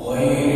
回